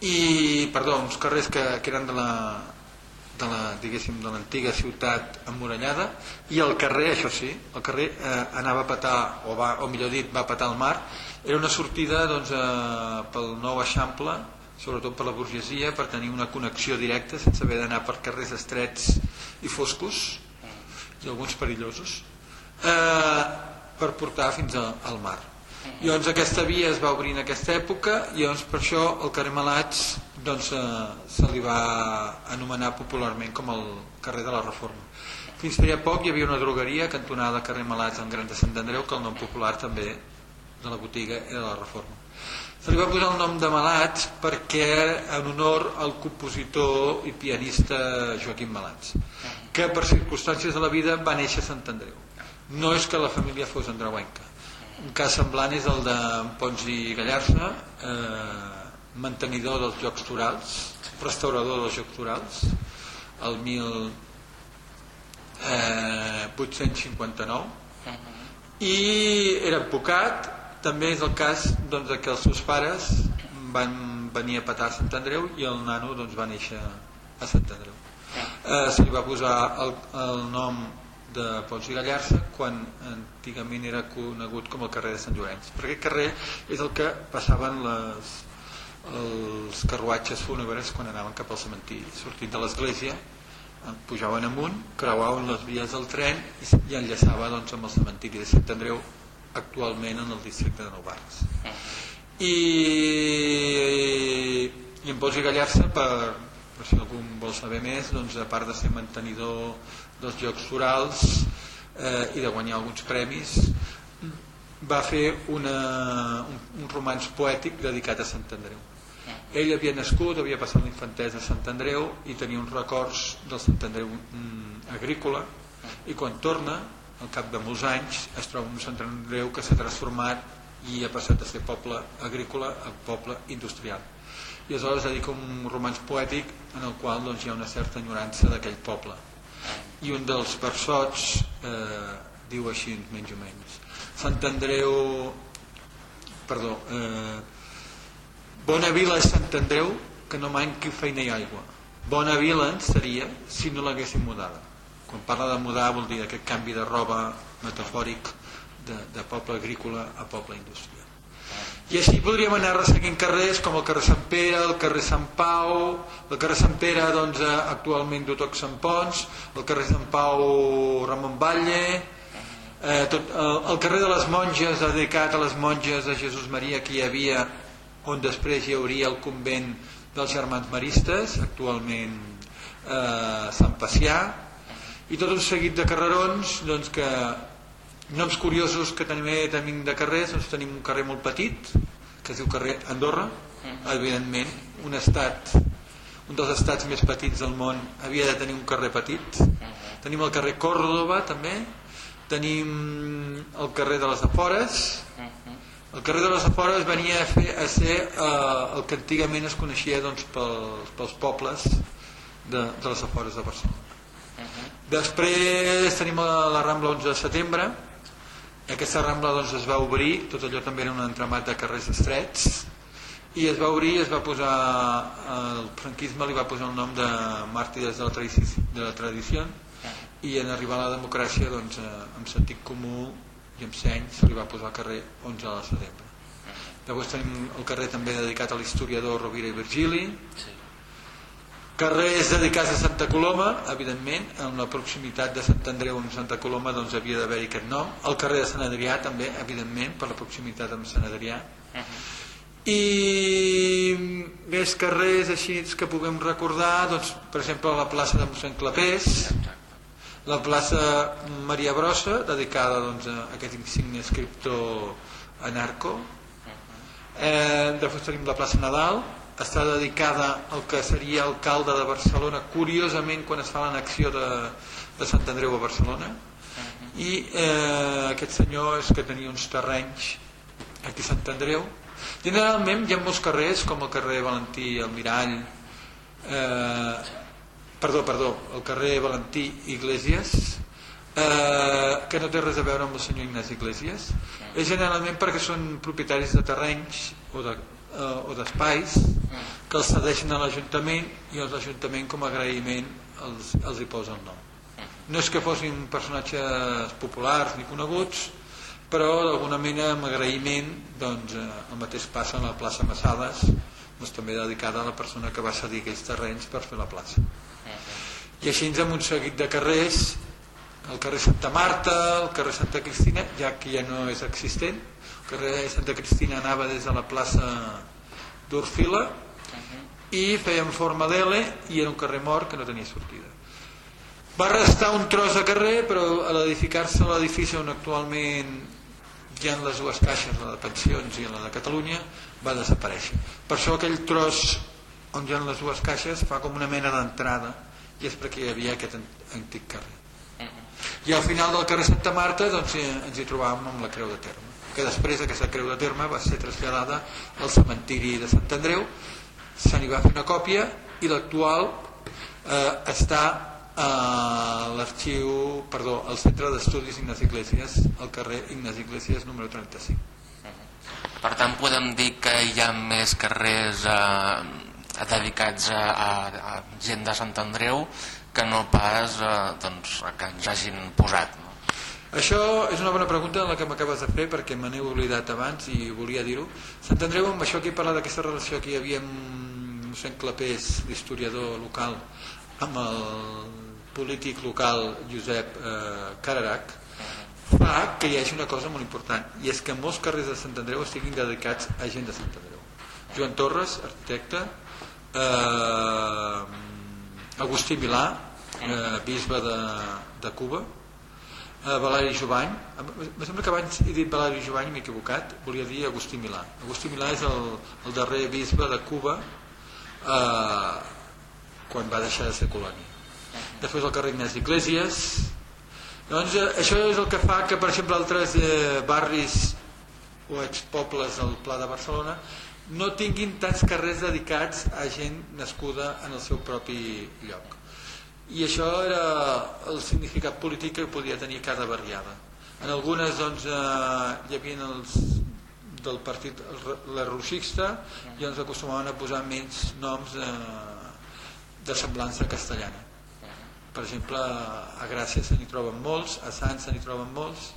i, perdó, uns carrers que, que eren de la, de la diguéssim de l'antiga ciutat emmurallada i el carrer, això sí, el carrer eh, anava a patar, o, va, o millor dit va patar al mar, era una sortida doncs, eh, pel nou eixample sobretot per la burgesia per tenir una connexió directa sense haver d'anar per carrers estrets i foscos i alguns perillosos eh, per portar fins a, al mar i llavors aquesta via es va obrir en aquesta època i llavors per això el carrer Malats doncs, eh, se li va anomenar popularment com el carrer de la Reforma. Fins feia poc hi havia una drogueria cantonada carrer Malats en Gran de Sant Andreu que el nom popular també de la botiga era la Reforma. Se li va posar el nom de Malats perquè en honor al compositor i pianista Joaquim Malats que per circumstàncies de la vida va néixer a Sant Andreu. No és que la família fos andreuenca un cas semblant és el de Pons i Gallarza, eh, mantenidor dels Jocs Torals, restaurador dels Jocs Torals, el 1859, eh, i era advocat, també és el cas doncs, que els seus pares van venir a petar a Sant Andreu i el nano doncs, va néixer a Sant Andreu. Eh, se li va posar el, el nom de Pons i Gallarza quan antigament era conegut com el carrer de Sant Llorenç. Perquè aquest carrer és el que passaven les, els carruatges fúnebres quan anaven cap al cementiri. Sortint de l'església pujaven amunt, creuaven les vies del tren i, i enllaçava doncs, amb el cementiri de Sant Andreu actualment en el districte de Nou Barres i, i en Pons i Gallarza per, per si algú vol saber més doncs, a part de ser mantenidor dels Jocs Florals eh, i de guanyar alguns premis va fer una, un, un romanç poètic dedicat a Sant Andreu. Ell havia nascut, havia passat l'infantesa a Sant Andreu i tenia uns records del Sant Andreu mm, agrícola i quan torna al cap de molts anys es troba un Sant Andreu que s'ha transformat i ha passat a ser poble agrícola a poble industrial. I aleshores dedica un romanç poètic en el qual doncs, hi ha una certa enyorança d'aquell poble i un dels versots eh, diu així menys o menys. Sant Andreu perdó eh, bona vila és Sant Andreu que no manqui feina i aigua. Bona vila seria si no l'haguéssim mudada. Quan parla de mudar vol dir aquest canvi de roba metafòric de, de poble agrícola a poble industrial i així podríem anar resseguint carrers com el carrer Sant Pere, el carrer Sant Pau, el carrer Sant Pere doncs, eh, actualment d'Utoc Sant Pons, el carrer Sant Pau Ramon Batlle, eh, tot, el, el carrer de les monges dedicat a les monges de Jesús Maria que hi havia on després hi hauria el convent dels germans maristes, actualment eh, Sant Pacià, i tot un seguit de carrerons doncs, que Noms curiosos que també tenim de carrers, doncs tenim un carrer molt petit, que es diu carrer Andorra, mm. evidentment, un estat, un dels estats més petits del món havia de tenir un carrer petit. Mm. Tenim el carrer Córdoba també, tenim el carrer de les Afores, mm-hmm. el carrer de les Afores venia a, fer, a ser eh, el que antigament es coneixia doncs, pels, pels pobles de, de les Afores de Barcelona. Mm-hmm. Després tenim la, la Rambla 11 de setembre, aquesta rambla doncs, es va obrir, tot allò també era un entramat de carrers estrets, i es va obrir i es va posar, el franquisme li va posar el nom de màrtires de la tradició, de la tradició i en arribar a la democràcia doncs, eh, amb sentit comú i amb seny se li va posar el carrer 11 de setembre. Llavors tenim el carrer també dedicat a l'historiador Rovira i Virgili, sí. Carrers dedicats a Santa Coloma, evidentment, en la proximitat de Sant Andreu amb Santa Coloma doncs havia d'haver-hi aquest nom. El carrer de Sant Adrià també, evidentment, per la proximitat amb Sant Adrià. Uh -huh. I més carrers així que puguem recordar, doncs, per exemple, la plaça de mossèn Clapés, la plaça Maria Brossa, dedicada doncs, a aquest insigne escriptor anarco. Eh, després tenim la plaça Nadal, està dedicada al que seria alcalde de Barcelona curiosament quan es fa l'annexió de, de Sant Andreu a Barcelona. I eh, aquest senyor és que tenia uns terrenys aquí a Sant Andreu. Generalment hi ha molts carrers com el carrer Valentí Almirall eh, perdó, perdó el carrer Valentí Iglesias eh, que no té res a veure amb el senyor Ignasi Iglesias. És generalment perquè són propietaris de terrenys o de, eh, o d'espais que els cedeixen a l'Ajuntament i l'Ajuntament com a agraïment els, els hi posa el nom. No és que fossin personatges populars ni coneguts, però d'alguna mena amb agraïment doncs, eh, el mateix passa a la plaça Massades, doncs, també dedicada a la persona que va cedir aquells terrenys per fer la plaça. I així hem un seguit de carrers, el carrer Santa Marta, el carrer Santa Cristina, ja que ja no és existent, carrer Santa Cristina anava des de la plaça d'Orfila i feien forma d'L i era un carrer mort que no tenia sortida. Va restar un tros de carrer, però a l'edificar-se l'edifici on actualment hi ha les dues caixes, la de pensions i la de Catalunya, va desaparèixer. Per això aquell tros on hi ha les dues caixes fa com una mena d'entrada i és perquè hi havia aquest antic carrer. I al final del carrer Santa Marta doncs, eh, ens hi trobàvem amb la Creu de Terme, que després aquesta Creu de Terme va ser traslladada al cementiri de Sant Andreu se n'hi va fer una còpia i l'actual eh, està a l'arxiu, perdó, al Centre d'Estudis Ignasi Iglesias, al carrer Ignasi Iglesias número 35. Per tant, podem dir que hi ha més carrers eh, dedicats a, a, a gent de Sant Andreu que no pas eh, doncs, que ens hagin posat. Això és una bona pregunta la que m'acabes de fer perquè me n'he oblidat abans i volia dir-ho. Sant Andreu, amb això que he parlat d'aquesta relació que hi havia amb mossèn Clapés, l'historiador local, amb el polític local Josep eh, Cararac, fa que hi hagi una cosa molt important, i és que molts carrers de Sant Andreu estiguin dedicats a gent de Sant Andreu. Joan Torres, arquitecte, eh, Agustí Milà, eh, bisbe de, de Cuba, eh, Valeri Jovany, em sembla que abans he dit Valeri Jovany, m'he equivocat, volia dir Agustí Milà. Agustí Milà és el, el darrer bisbe de Cuba eh, quan va deixar de ser colònia. Després el carrer Ignasi Iglesias. Doncs eh, això és el que fa que, per exemple, altres eh, barris o expobles del Pla de Barcelona no tinguin tants carrers dedicats a gent nascuda en el seu propi lloc. I això era el significat polític que podia tenir cada barriada. En algunes doncs, eh, hi havia els del partit la Roxista i ens acostumaven a posar menys noms de, de semblança castellana per exemple a Gràcia se n'hi troben molts a Sants se n'hi troben molts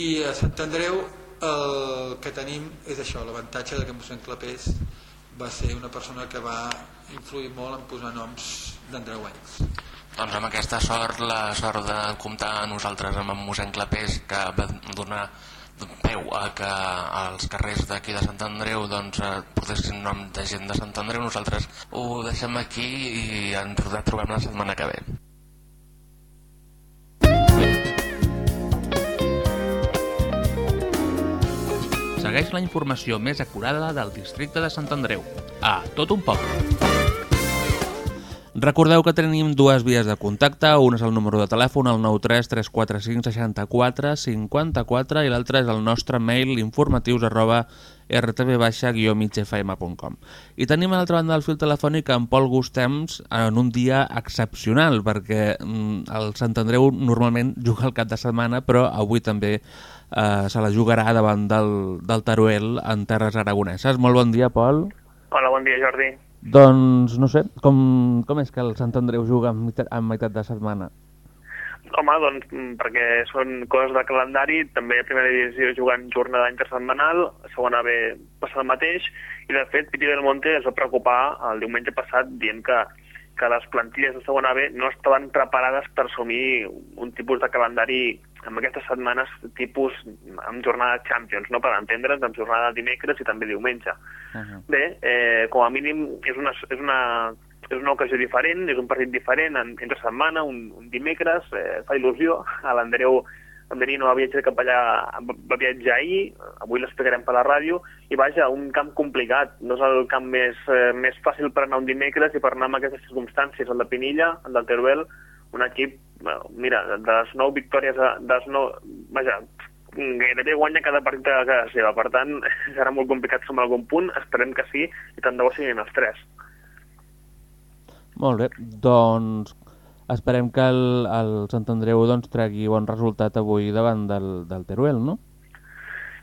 i a Sant Andreu el que tenim és això l'avantatge de que mossèn Clapés va ser una persona que va influir molt en posar noms d'andreuencs doncs amb aquesta sort, la sort de comptar nosaltres amb en mossèn Clapés que va donar peu a que els carrers d'aquí de Sant Andreu doncs, eh, portessin nom de gent de Sant Andreu, nosaltres ho deixem aquí i ens trobem la setmana que ve. Segueix la informació més acurada del districte de Sant Andreu. A tot un poc. Recordeu que tenim dues vies de contacte, una és el número de telèfon, el 933456454 i l'altre és el nostre mail informatius arroba rtv-migfm.com I tenim a l'altra banda del fil telefònic en Pol Gustems en un dia excepcional perquè mm, el Sant Andreu normalment juga el cap de setmana però avui també eh, se la jugarà davant del, del Taruel en terres aragoneses. Molt bon dia, Pol. Hola, bon dia, Jordi. Doncs, no sé, com, com és que el Sant Andreu juga en meitat, en meitat de setmana? Home, doncs, mm, perquè són coses de calendari, també a primera divisió jugant jornada intersetmanal, segona B passa el mateix, i de fet Piti del Monte es va preocupar el diumenge passat dient que, que les plantilles de segona B no estaven preparades per assumir un tipus de calendari amb aquestes setmanes tipus amb jornada de Champions, no? per entendre'ns, amb jornada de dimecres i també diumenge. Uh -huh. Bé, eh, com a mínim és una, és una és una ocasió diferent, és un partit diferent en, entre setmana, un, un dimecres, eh, fa il·lusió. A l'Andreu Merino va viatjar cap allà, va viatjar ahir, avui l'explicarem per la ràdio, i vaja, un camp complicat, no és el camp més, eh, més fàcil per anar un dimecres i per anar amb aquestes circumstàncies, el de Pinilla, el del Teruel, un equip, mira, de les nou victòries, de les nou, vaja, gairebé guanya cada partit de casa seva, per tant, serà molt complicat sumar algun punt, esperem que sí, i tant de bo siguin els tres. Molt bé, doncs esperem que el, el Sant Andreu doncs, tregui bon resultat avui davant del, del Teruel, no?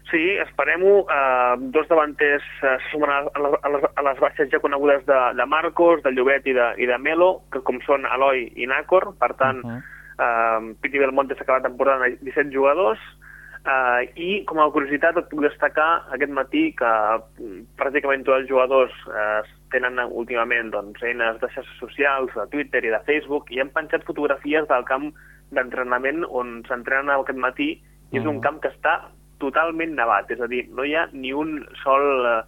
Sí, esperem-ho. Uh, dos davanters uh, sumen a, a, les, a les baixes ja conegudes de, de Marcos, de Llobet i de, i de Melo, que com són Eloi i Nàcor. Per tant, uh -huh. uh, Piti Belmonte s'ha acabat temporada amb 17 jugadors. Uh, I com a curiositat et puc destacar aquest matí que pràcticament tots els jugadors uh, tenen últimament doncs, eines de xarxes socials, de Twitter i de Facebook, i han penjat fotografies del camp d'entrenament on s'entrenen aquest matí, i uh -huh. és un camp que està totalment nevat, és a dir, no hi ha ni un sol eh,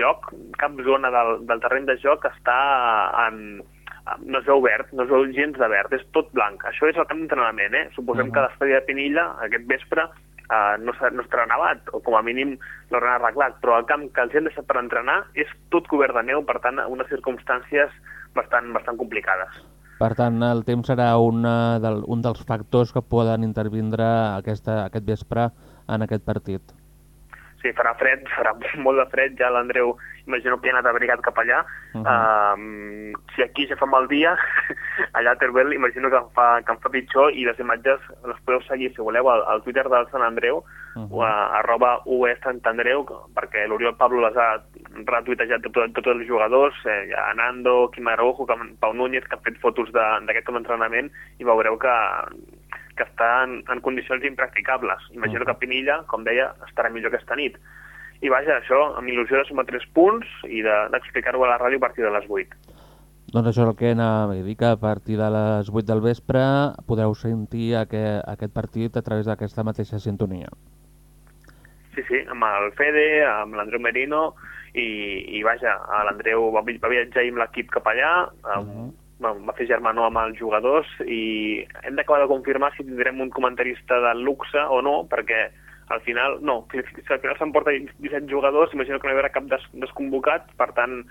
lloc, cap zona del, del terreny de joc està en, no es veu verd, no es veu gens de verd, és tot blanc. Això és el camp d'entrenament, eh? Suposem uh -huh. que l'estadi de Pinilla, aquest vespre, eh, no, no estarà nevat, o com a mínim l'hauran arreglat, però el camp que els hem deixat per entrenar és tot cobert de neu, per tant, unes circumstàncies bastant, bastant complicades. Per tant, el temps serà una del, un dels factors que poden intervindre aquesta, aquest vespre en aquest partit. Sí, farà fred, farà molt de fred, ja l'Andreu imagino que ha anat abrigat cap allà. Uh -huh. uh, si aquí ja fa mal dia, allà a Teruel imagino que em, fa, que em fa pitjor i les imatges les podeu seguir, si voleu, al, al Twitter del Sant Andreu, uh -huh. o a, arroba UE Sant Andreu, perquè l'Oriol Pablo les ha retuitejat tots tot els jugadors, eh, ja Nando, Quim Araujo, Pau Núñez, que han fet fotos d'aquest com entrenament, i veureu que que està en, en condicions impracticables. Imagino uh -huh. que Pinilla, com deia, estarà millor aquesta nit. I vaja, això, amb il·lusió de sumar tres punts i d'explicar-ho de, a la ràdio a partir de les 8. Doncs això és el que anava a dir, que a partir de les 8 del vespre podreu sentir aquest, aquest partit a través d'aquesta mateixa sintonia. Sí, sí, amb el Fede, amb l'Andreu Merino, i, i vaja, l'Andreu va, va viatjar amb l'equip cap allà, amb, uh -huh. va, va fer germanor amb els jugadors, i hem d'acabar de confirmar si tindrem un comentarista de luxe o no, perquè al final, no, si, al final s'emporta 17 jugadors, imagino que no hi haurà cap des, desconvocat, per tant,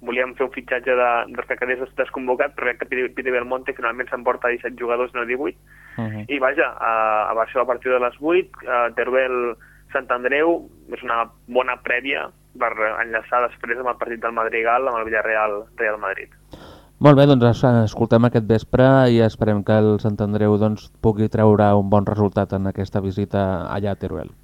volíem fer un fitxatge de, de que quedés desconvocat, però crec que Pite Belmonte finalment s'emporta 17 jugadors, no 18, uh -huh. i vaja, a, a això a partir de les 8, a Teruel Sant Andreu és una bona prèvia per enllaçar després amb el partit del Madrigal amb el Villarreal Real Madrid. Molt bé, doncs escoltem aquest vespre i esperem que el Sant Andreu doncs, pugui treure un bon resultat en aquesta visita allà a Teruel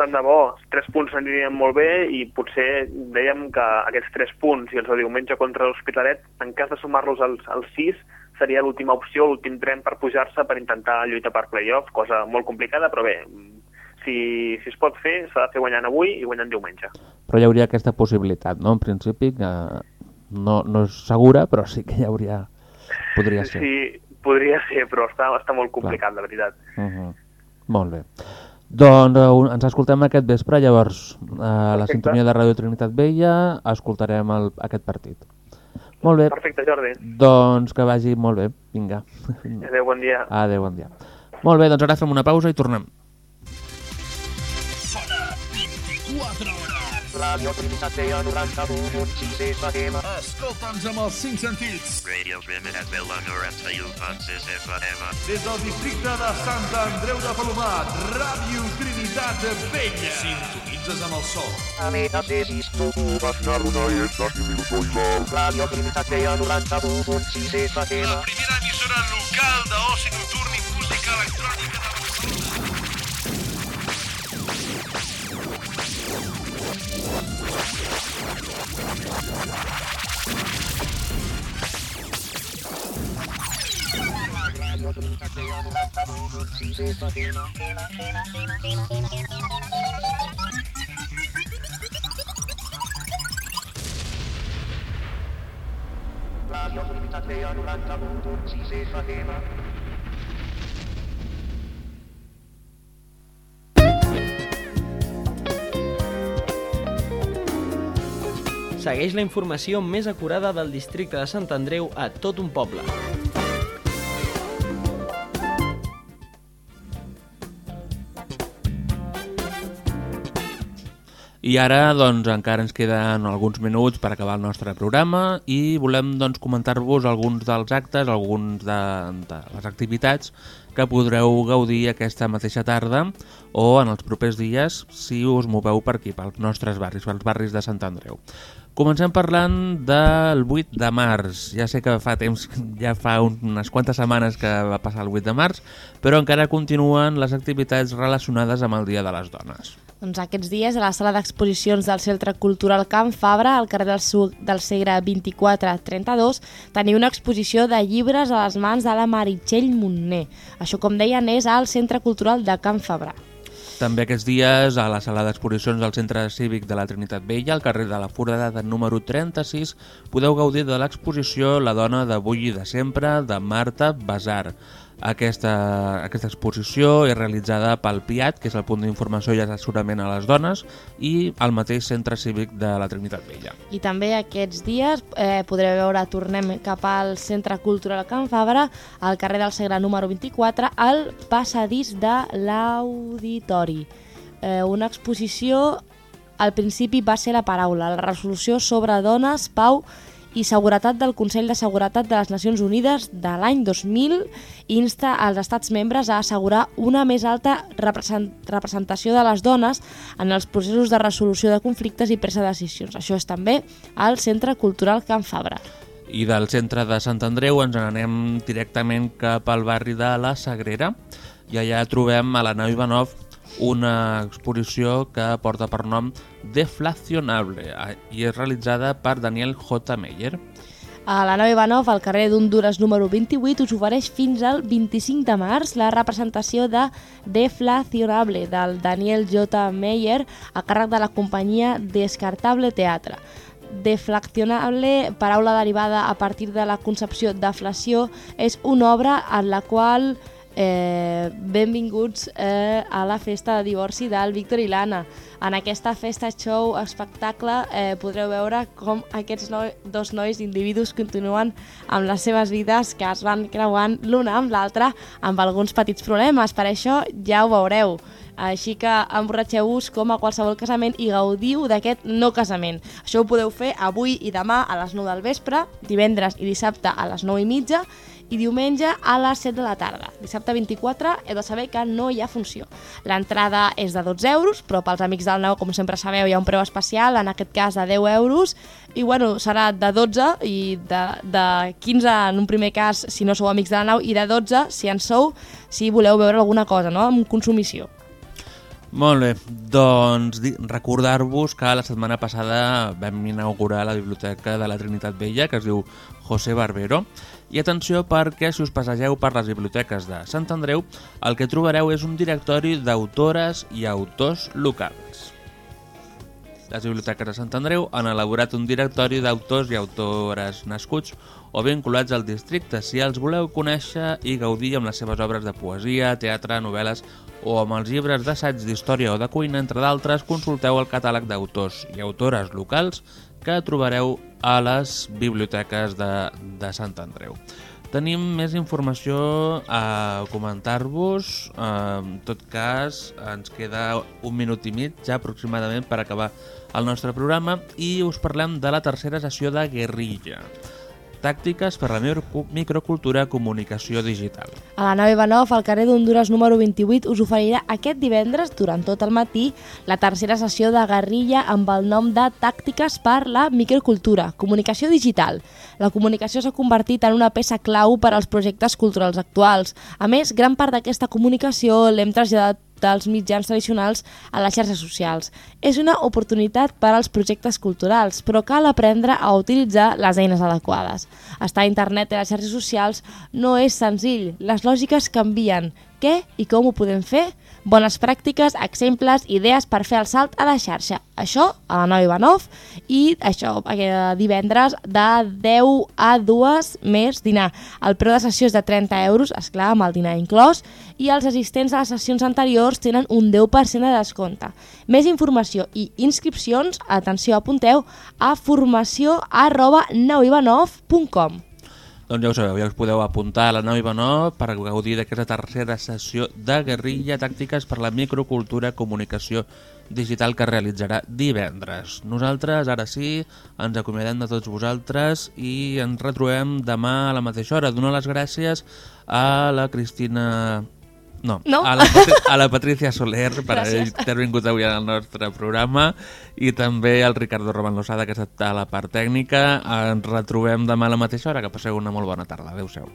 tant de bo, tres punts anirien molt bé i potser dèiem que aquests tres punts i els de diumenge contra l'Hospitalet, en cas de sumar-los als, als sis, seria l'última opció, l'últim tren per pujar-se per intentar lluitar per playoff, cosa molt complicada, però bé, si, si es pot fer, s'ha de fer guanyant avui i guanyant diumenge. Però hi hauria aquesta possibilitat, no?, en principi, que no, no és segura, però sí que hi hauria... Podria ser. Sí, podria ser, però està, està molt complicat, Clar. la veritat. Uh -huh. Molt bé. Doncs uh, ens escoltem aquest vespre, llavors a la sintonia de Ràdio Trinitat Vella escoltarem el, aquest partit. Molt bé. Perfecte, Jordi. Doncs que vagi molt bé. Vinga. Adéu, bon dia. Adéu, bon dia. Molt bé, doncs ara fem una pausa i tornem. Ràdio Trinitat Vella 91.6 FM. Escolta'ns amb els 5 sentits. Radio Trinitat Vella 91.6 FM. Des del districte de Sant Andreu de Palomat, Ràdio Trinitat Vella. Sintonitzes amb el sol. A mi t'assessis tu, Basnaruna i ets aquí minuts Ràdio Trinitat Vella 91.6 FM. La primera emissora local d'oci nocturn i música electrònica de Radio Comunitatea 90.6 si se faceva Segueix la informació més acurada del districte de Sant Andreu a tot un poble. I ara doncs, encara ens queden alguns minuts per acabar el nostre programa i volem doncs, comentar-vos alguns dels actes, alguns de, de les activitats que podreu gaudir aquesta mateixa tarda o en els propers dies si us moveu per aquí, pels nostres barris, pels barris de Sant Andreu. Comencem parlant del 8 de març. Ja sé que fa temps, ja fa unes quantes setmanes que va passar el 8 de març, però encara continuen les activitats relacionades amb el Dia de les Dones. Doncs aquests dies a la sala d'exposicions del Centre Cultural Camp Fabra, al carrer del, Suc del Segre 2432, teniu una exposició de llibres a les mans de la Meritxell Montner. Això, com deien, és al Centre Cultural de Camp Fabra. També aquests dies a la sala d'exposicions del Centre Cívic de la Trinitat Vella, al carrer de la Foradada número 36, podeu gaudir de l'exposició La dona d'avui i de sempre, de Marta Basar. Aquesta, aquesta exposició és realitzada pel PIAT, que és el punt d'informació i assessorament a les dones, i al mateix Centre Cívic de la Trinitat Vella. I també aquests dies eh, podreu veure, tornem cap al Centre Cultural Can Fabra, al carrer del Segre número 24, al passadís de l'Auditori. Eh, una exposició, al principi va ser la paraula, la resolució sobre dones, pau i Seguretat del Consell de Seguretat de les Nacions Unides de l'any 2000 insta als estats membres a assegurar una més alta representació de les dones en els processos de resolució de conflictes i presa de decisions. Això és també al Centre Cultural Can Fabra. I del centre de Sant Andreu ens n'anem directament cap al barri de la Sagrera i allà trobem a la nau Ivanov una exposició que porta per nom Deflacionable i és realitzada per Daniel J. Meyer. A la nau Ivanov, al carrer d'Honduras número 28, us ofereix fins al 25 de març la representació de Deflacionable del Daniel J. Meyer a càrrec de la companyia Descartable Teatre. Deflacionable, paraula derivada a partir de la concepció deflació, és una obra en la qual Eh, benvinguts eh, a la festa de divorci del Víctor i l'Anna. En aquesta festa show espectacle eh, podreu veure com aquests no dos nois individus continuen amb les seves vides que es van creuant l'una amb l'altra amb alguns petits problemes. Per això ja ho veureu. Així que emborratxeu-vos com a qualsevol casament i gaudiu d'aquest no casament. Això ho podeu fer avui i demà a les 9 del vespre, divendres i dissabte a les 9 i mitja i diumenge a les 7 de la tarda. Dissabte 24 heu de saber que no hi ha funció. L'entrada és de 12 euros, però pels amics del nou, com sempre sabeu, hi ha un preu especial, en aquest cas de 10 euros, i bueno, serà de 12 i de, de 15 en un primer cas si no sou amics de la nau i de 12 si en sou si voleu veure alguna cosa, no?, amb consumició. Molt bé, doncs recordar-vos que la setmana passada vam inaugurar la Biblioteca de la Trinitat Vella, que es diu José Barbero, i atenció perquè si us passegeu per les biblioteques de Sant Andreu, el que trobareu és un directori d'autores i autors locals. Les biblioteques de Sant Andreu han elaborat un directori d'autors i autores nascuts o vinculats al districte. Si els voleu conèixer i gaudir amb les seves obres de poesia, teatre, novel·les o amb els llibres d'assaig d'història o de cuina, entre d'altres, consulteu el catàleg d'autors i autores locals que trobareu a les biblioteques de, de Sant Andreu. Tenim més informació a comentar-vos. En tot cas, ens queda un minut i mig ja aproximadament per acabar el nostre programa i us parlem de la tercera sessió de Guerrilla tàctiques per la microcultura comunicació digital. A la nau Ivanov, al carrer d'Honduras número 28, us oferirà aquest divendres, durant tot el matí, la tercera sessió de guerrilla amb el nom de Tàctiques per la microcultura, comunicació digital. La comunicació s'ha convertit en una peça clau per als projectes culturals actuals. A més, gran part d'aquesta comunicació l'hem traslladat dels mitjans tradicionals a les xarxes socials. És una oportunitat per als projectes culturals, però cal aprendre a utilitzar les eines adequades. Estar a internet i a les xarxes socials no és senzill, les lògiques canvien. Què i com ho podem fer? Bones pràctiques, exemples, idees per fer el salt a la xarxa. Això a la 9 Ivanov i això divendres de 10 a 2 més dinar. El preu de sessió és de 30 euros, és clar amb el dinar inclòs, i els assistents a les sessions anteriors tenen un 10% de descompte. Més informació i inscripcions, atenció, apunteu, a formació arroba neuivanov.com. Doncs ja ho sabeu, ja us podeu apuntar a la nau Ivanov per gaudir d'aquesta tercera sessió de guerrilla tàctiques per la microcultura comunicació digital que realitzarà divendres. Nosaltres, ara sí, ens acomiadem de tots vosaltres i ens retrobem demà a la mateixa hora. Donar les gràcies a la Cristina no, no? A, la, a la Patricia Soler per haver intervingut avui en el nostre programa i també al Ricardo Roman Losada que està a la part tècnica. Ens retrobem demà a la mateixa hora. Que passeu una molt bona tarda. Adéu-siau.